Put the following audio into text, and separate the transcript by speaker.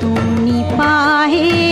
Speaker 1: तुमनी पाहे